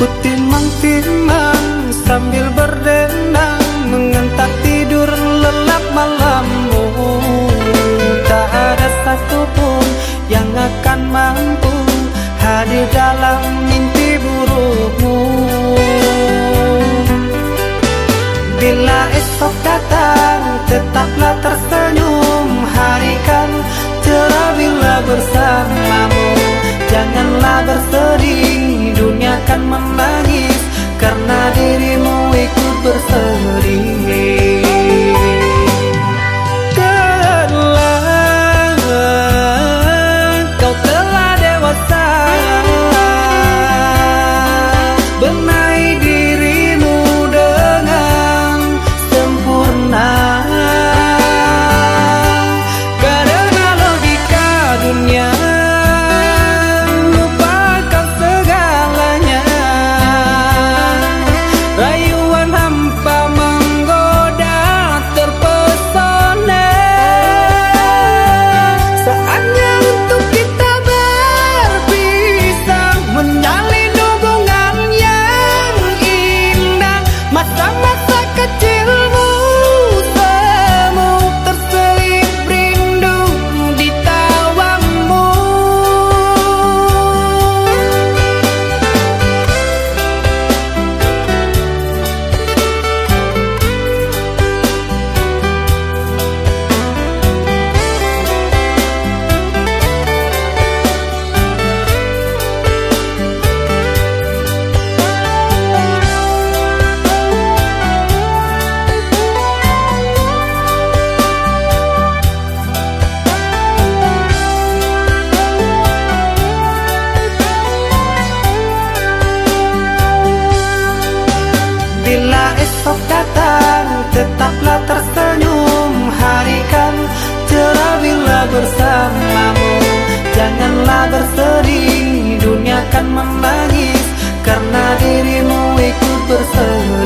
Putih timang-timang sambil berdendang Mengentak tidur lelap malammu. Tak ada satupun yang akan mampu Hadir dalam mimpi burukmu. Bila esok datang tetaplah tersenyum. Esok datang Tetaplah tersenyum. Hari kan cerah bila bersamamu. Janganlah bersedih Dunia kan menangis. Karena dirimu ikut bersedih